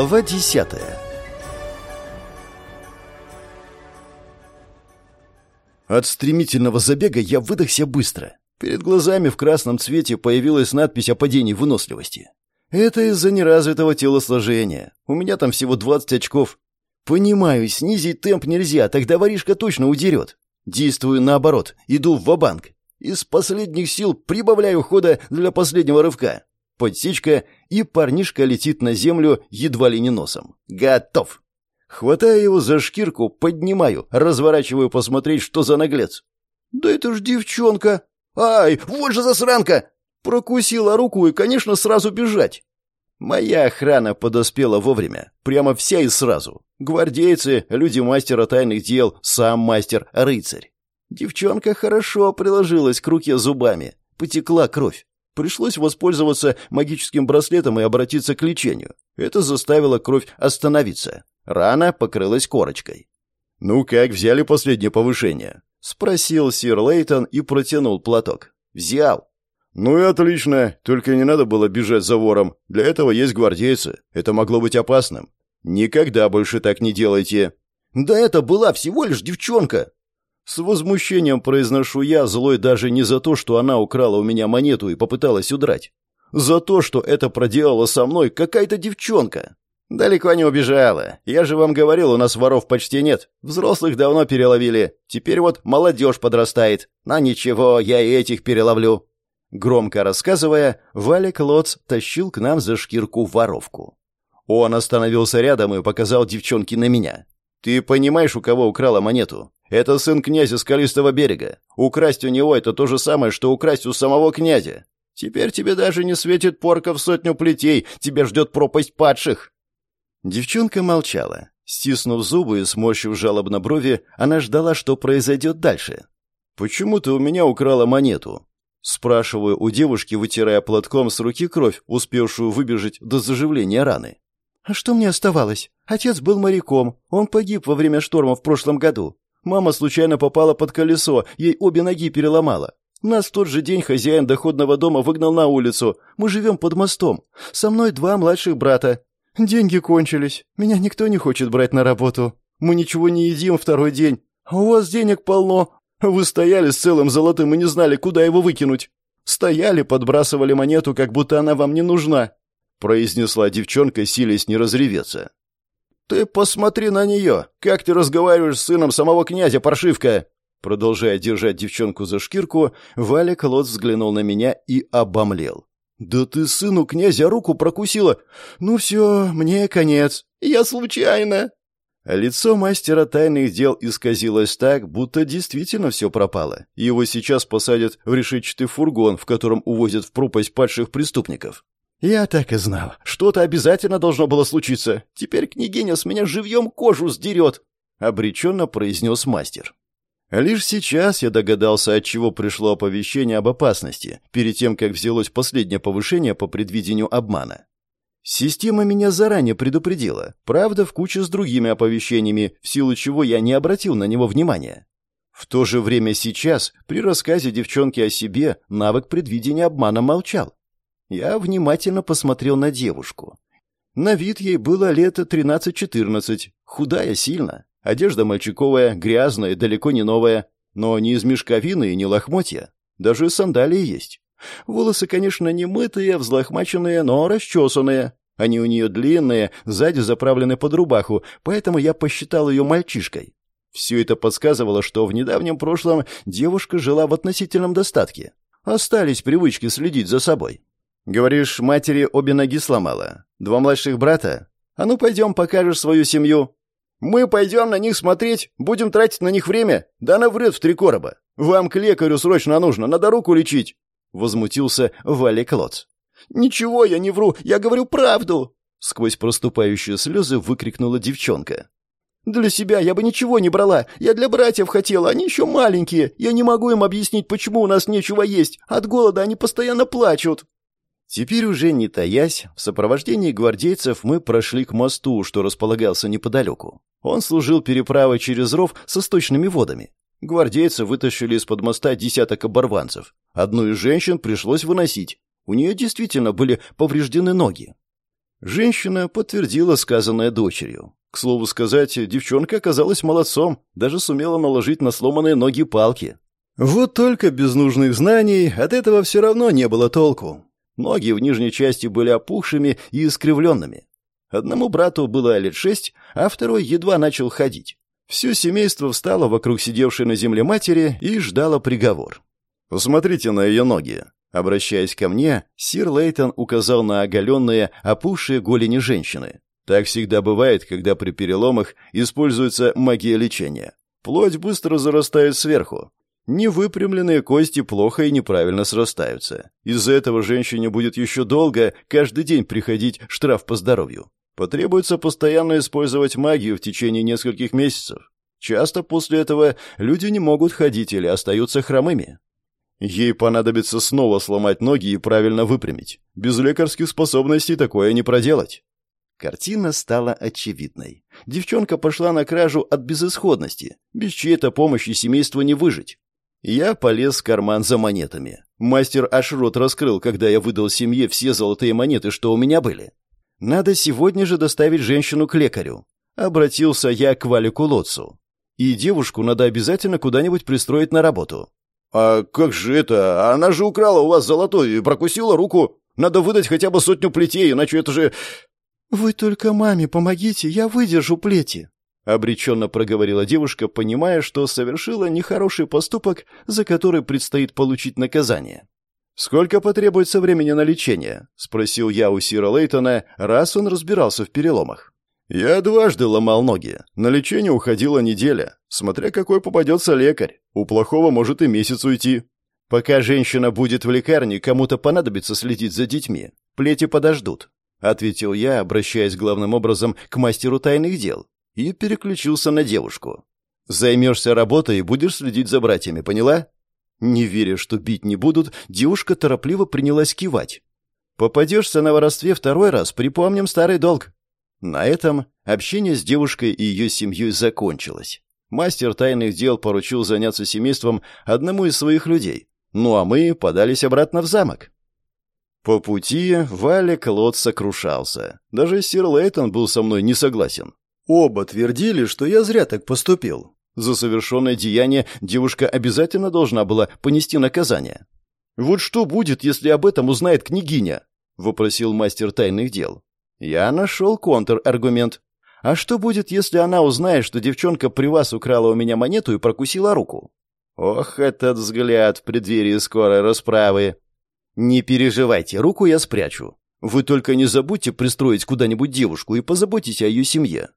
Глава десятая От стремительного забега я выдохся быстро. Перед глазами в красном цвете появилась надпись о падении выносливости. Это из-за неразвитого телосложения. У меня там всего 20 очков. Понимаю, снизить темп нельзя, тогда воришка точно удерет. Действую наоборот, иду в ва-банк. Из последних сил прибавляю хода для последнего рывка. Подсечка, и парнишка летит на землю едва ли не носом. Готов. Хватаю его за шкирку, поднимаю, разворачиваю посмотреть, что за наглец. Да это ж девчонка. Ай, вот же засранка! Прокусила руку и, конечно, сразу бежать. Моя охрана подоспела вовремя, прямо вся и сразу. Гвардейцы, люди мастера тайных дел, сам мастер-рыцарь. Девчонка хорошо приложилась к руке зубами. Потекла кровь. Пришлось воспользоваться магическим браслетом и обратиться к лечению. Это заставило кровь остановиться. Рана покрылась корочкой. «Ну как, взяли последнее повышение?» — спросил сир Лейтон и протянул платок. «Взял». «Ну и отлично, только не надо было бежать за вором. Для этого есть гвардейцы. Это могло быть опасным. Никогда больше так не делайте». «Да это была всего лишь девчонка!» С возмущением произношу я, злой даже не за то, что она украла у меня монету и попыталась удрать. За то, что это проделала со мной какая-то девчонка. Далеко не убежала. Я же вам говорил, у нас воров почти нет. Взрослых давно переловили. Теперь вот молодежь подрастает. Но ничего, я и этих переловлю. Громко рассказывая, Валик Лоц тащил к нам за шкирку воровку. Он остановился рядом и показал девчонке на меня. «Ты понимаешь, у кого украла монету? Это сын князя Скалистого берега. Украсть у него это то же самое, что украсть у самого князя. Теперь тебе даже не светит порка в сотню плетей, тебя ждет пропасть падших». Девчонка молчала. Стиснув зубы и сморщив жалобно брови, она ждала, что произойдет дальше. «Почему ты у меня украла монету?» Спрашиваю у девушки, вытирая платком с руки кровь, успевшую выбежать до заживления раны. «А что мне оставалось? Отец был моряком. Он погиб во время шторма в прошлом году. Мама случайно попала под колесо, ей обе ноги переломала. Нас в тот же день хозяин доходного дома выгнал на улицу. Мы живем под мостом. Со мной два младших брата. Деньги кончились. Меня никто не хочет брать на работу. Мы ничего не едим второй день. А у вас денег полно. Вы стояли с целым золотым и не знали, куда его выкинуть. Стояли, подбрасывали монету, как будто она вам не нужна. Произнесла девчонка, силясь не разреветься. «Ты посмотри на нее! Как ты разговариваешь с сыном самого князя, паршивка!» Продолжая держать девчонку за шкирку, Валя Колод взглянул на меня и обомлел. «Да ты сыну князя руку прокусила! Ну все, мне конец! Я случайно!» Лицо мастера тайных дел исказилось так, будто действительно все пропало. Его сейчас посадят в решетчатый фургон, в котором увозят в пропасть падших преступников. «Я так и знал. Что-то обязательно должно было случиться. Теперь княгиня с меня живьем кожу сдерет», — обреченно произнес мастер. Лишь сейчас я догадался, от чего пришло оповещение об опасности, перед тем, как взялось последнее повышение по предвидению обмана. Система меня заранее предупредила, правда, в куче с другими оповещениями, в силу чего я не обратил на него внимания. В то же время сейчас, при рассказе девчонки о себе, навык предвидения обмана молчал. Я внимательно посмотрел на девушку. На вид ей было лет 13-14, худая сильно. Одежда мальчиковая, грязная, далеко не новая, но не из мешковины и не лохмотья. Даже сандалии есть. Волосы, конечно, не мытые, взлохмаченные, но расчесанные. Они у нее длинные, сзади заправлены под рубаху, поэтому я посчитал ее мальчишкой. Все это подсказывало, что в недавнем прошлом девушка жила в относительном достатке. Остались привычки следить за собой. Говоришь, матери обе ноги сломала? Два младших брата? А ну пойдем покажешь свою семью. Мы пойдем на них смотреть, будем тратить на них время. Да она врет в три короба. Вам к лекарю срочно нужно, надо руку лечить. Возмутился Валя Клоц. Ничего я не вру, я говорю правду. Сквозь проступающие слезы выкрикнула девчонка. «Для себя я бы ничего не брала. Я для братьев хотела, они еще маленькие. Я не могу им объяснить, почему у нас нечего есть. От голода они постоянно плачут». Теперь уже не таясь, в сопровождении гвардейцев мы прошли к мосту, что располагался неподалеку. Он служил переправой через ров со сточными водами. Гвардейцы вытащили из-под моста десяток оборванцев. Одну из женщин пришлось выносить. У нее действительно были повреждены ноги. Женщина подтвердила сказанное дочерью. К слову сказать, девчонка оказалась молодцом, даже сумела наложить на сломанные ноги палки. Вот только без нужных знаний от этого все равно не было толку. Ноги в нижней части были опухшими и искривленными. Одному брату было лет шесть, а второй едва начал ходить. Все семейство встало вокруг сидевшей на земле матери и ждало приговор. «Посмотрите на ее ноги». Обращаясь ко мне, сир Лейтон указал на оголенные, опухшие голени женщины. Так всегда бывает, когда при переломах используется магия лечения. Плоть быстро зарастает сверху. Невыпрямленные кости плохо и неправильно срастаются. Из-за этого женщине будет еще долго каждый день приходить штраф по здоровью. Потребуется постоянно использовать магию в течение нескольких месяцев. Часто после этого люди не могут ходить или остаются хромыми. Ей понадобится снова сломать ноги и правильно выпрямить. Без лекарских способностей такое не проделать. Картина стала очевидной. Девчонка пошла на кражу от безысходности. Без чьей-то помощи семейство не выжить. Я полез в карман за монетами. Мастер аж рот раскрыл, когда я выдал семье все золотые монеты, что у меня были. Надо сегодня же доставить женщину к лекарю. Обратился я к Валику Лотцу. И девушку надо обязательно куда-нибудь пристроить на работу. «А как же это? Она же украла у вас золотой и прокусила руку. Надо выдать хотя бы сотню плетей, иначе это же...» «Вы только маме помогите, я выдержу плети», — обреченно проговорила девушка, понимая, что совершила нехороший поступок, за который предстоит получить наказание. «Сколько потребуется времени на лечение?» — спросил я у Сира Лейтона, раз он разбирался в переломах. «Я дважды ломал ноги. На лечение уходила неделя. Смотря какой попадется лекарь. У плохого может и месяц уйти. Пока женщина будет в лекарне, кому-то понадобится следить за детьми. Плети подождут. — ответил я, обращаясь главным образом к мастеру тайных дел, и переключился на девушку. «Займешься работой и будешь следить за братьями, поняла?» Не веря, что бить не будут, девушка торопливо принялась кивать. «Попадешься на воровстве второй раз, припомним старый долг». На этом общение с девушкой и ее семьей закончилось. Мастер тайных дел поручил заняться семейством одному из своих людей, ну а мы подались обратно в замок. По пути Валик Лот сокрушался. Даже сир Лейтон был со мной не согласен. Оба твердили, что я зря так поступил. За совершенное деяние девушка обязательно должна была понести наказание. «Вот что будет, если об этом узнает княгиня?» — вопросил мастер тайных дел. Я нашел контраргумент. «А что будет, если она узнает, что девчонка при вас украла у меня монету и прокусила руку?» Ох, этот взгляд в преддверии скорой расправы. «Не переживайте, руку я спрячу. Вы только не забудьте пристроить куда-нибудь девушку и позаботьтесь о ее семье».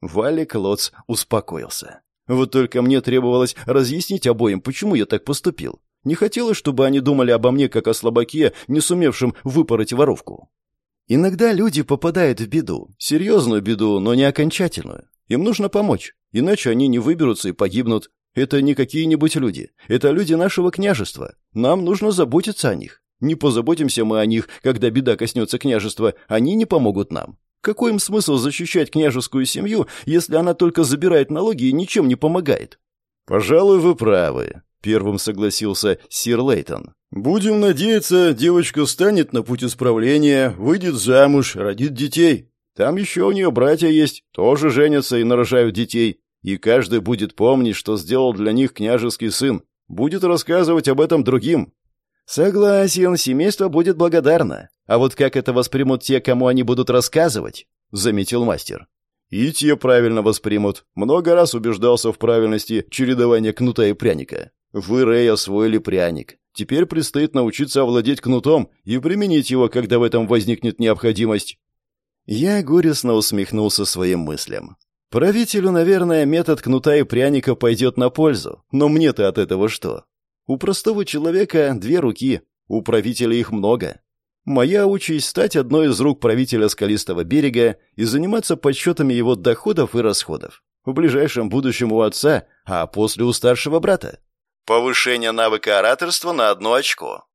Валик Лоц успокоился. Вот только мне требовалось разъяснить обоим, почему я так поступил. Не хотелось, чтобы они думали обо мне как о слабаке, не сумевшем выпороть воровку. Иногда люди попадают в беду. Серьезную беду, но не окончательную. Им нужно помочь, иначе они не выберутся и погибнут. Это не какие-нибудь люди. Это люди нашего княжества. Нам нужно заботиться о них. Не позаботимся мы о них, когда беда коснется княжества, они не помогут нам. Какой им смысл защищать княжескую семью, если она только забирает налоги и ничем не помогает? Пожалуй, вы правы, первым согласился сир Лейтон. Будем надеяться, девочка станет на путь исправления, выйдет замуж, родит детей. Там еще у нее братья есть, тоже женятся и нарожают детей. И каждый будет помнить, что сделал для них княжеский сын. Будет рассказывать об этом другим. «Согласен, семейство будет благодарно. А вот как это воспримут те, кому они будут рассказывать?» — заметил мастер. «И те правильно воспримут. Много раз убеждался в правильности чередования кнута и пряника. Вы, Рэй, освоили пряник. Теперь предстоит научиться овладеть кнутом и применить его, когда в этом возникнет необходимость». Я горестно усмехнулся своим мыслям. Правителю, наверное, метод кнута и пряника пойдет на пользу, но мне-то от этого что? У простого человека две руки, у правителя их много. Моя участь стать одной из рук правителя скалистого берега и заниматься подсчетами его доходов и расходов. В ближайшем будущем у отца, а после у старшего брата. Повышение навыка ораторства на одно очко.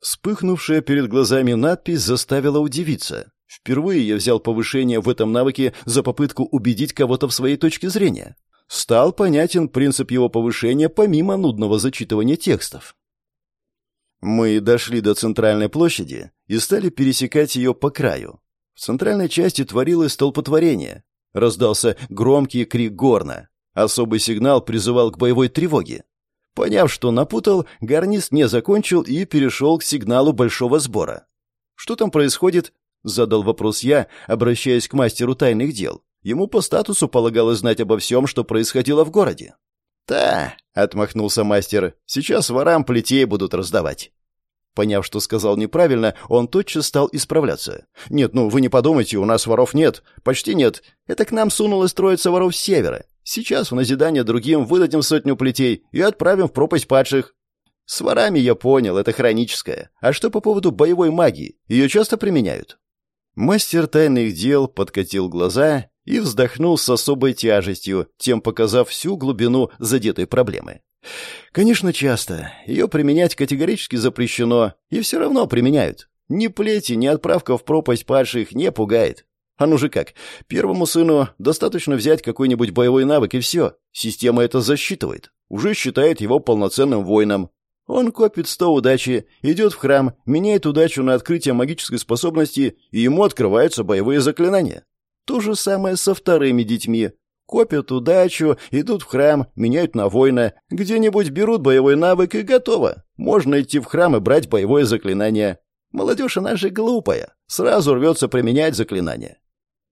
Вспыхнувшая перед глазами надпись заставила удивиться. Впервые я взял повышение в этом навыке за попытку убедить кого-то в своей точке зрения стал понятен принцип его повышения помимо нудного зачитывания текстов. Мы дошли до центральной площади и стали пересекать ее по краю. В центральной части творилось столпотворение. Раздался громкий крик горна. Особый сигнал призывал к боевой тревоге. Поняв, что напутал, гарнист не закончил и перешел к сигналу большого сбора. «Что там происходит?» — задал вопрос я, обращаясь к мастеру тайных дел. Ему по статусу полагалось знать обо всем, что происходило в городе. «Да», — отмахнулся мастер, — «сейчас ворам плетей будут раздавать». Поняв, что сказал неправильно, он тотчас стал исправляться. «Нет, ну вы не подумайте, у нас воров нет. Почти нет. Это к нам сунулась троица воров с севера. Сейчас в назидание другим выдадим сотню плетей и отправим в пропасть падших. С ворами я понял, это хроническое. А что по поводу боевой магии? Ее часто применяют? Мастер тайных дел подкатил глаза и вздохнул с особой тяжестью, тем показав всю глубину задетой проблемы. Конечно, часто. Ее применять категорически запрещено, и все равно применяют. Ни плети, ни отправка в пропасть падших не пугает. А ну же как, первому сыну достаточно взять какой-нибудь боевой навык и все. Система это засчитывает. Уже считает его полноценным воином. Он копит сто удачи, идет в храм, меняет удачу на открытие магической способности, и ему открываются боевые заклинания. То же самое со вторыми детьми. Копят удачу, идут в храм, меняют на воина, где-нибудь берут боевой навык и готово. Можно идти в храм и брать боевое заклинание. Молодежь она же глупая, сразу рвется применять заклинания.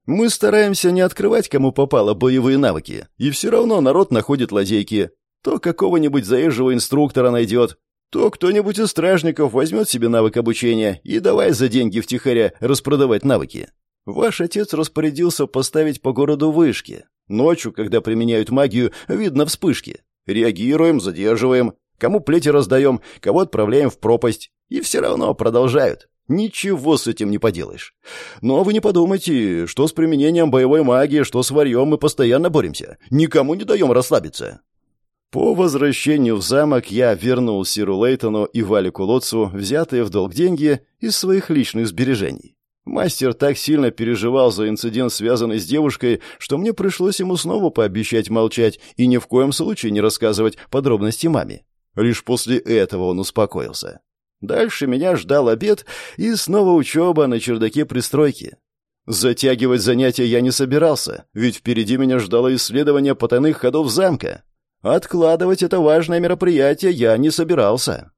Мы стараемся не открывать, кому попало, боевые навыки, и все равно народ находит лазейки. То какого-нибудь заезжего инструктора найдет, то кто-нибудь из стражников возьмет себе навык обучения и давай за деньги втихаря распродавать навыки. Ваш отец распорядился поставить по городу вышки. Ночью, когда применяют магию, видно вспышки. Реагируем, задерживаем, кому плети раздаем, кого отправляем в пропасть. И все равно продолжают. Ничего с этим не поделаешь. Но вы не подумайте, что с применением боевой магии, что с варьем мы постоянно боремся. Никому не даем расслабиться. По возвращению в замок я вернул Сиру Лейтону и Валику Лотцу взятые в долг деньги из своих личных сбережений. Мастер так сильно переживал за инцидент, связанный с девушкой, что мне пришлось ему снова пообещать молчать и ни в коем случае не рассказывать подробности маме. Лишь после этого он успокоился. Дальше меня ждал обед и снова учеба на чердаке пристройки. Затягивать занятия я не собирался, ведь впереди меня ждало исследование потайных ходов замка. Откладывать это важное мероприятие я не собирался.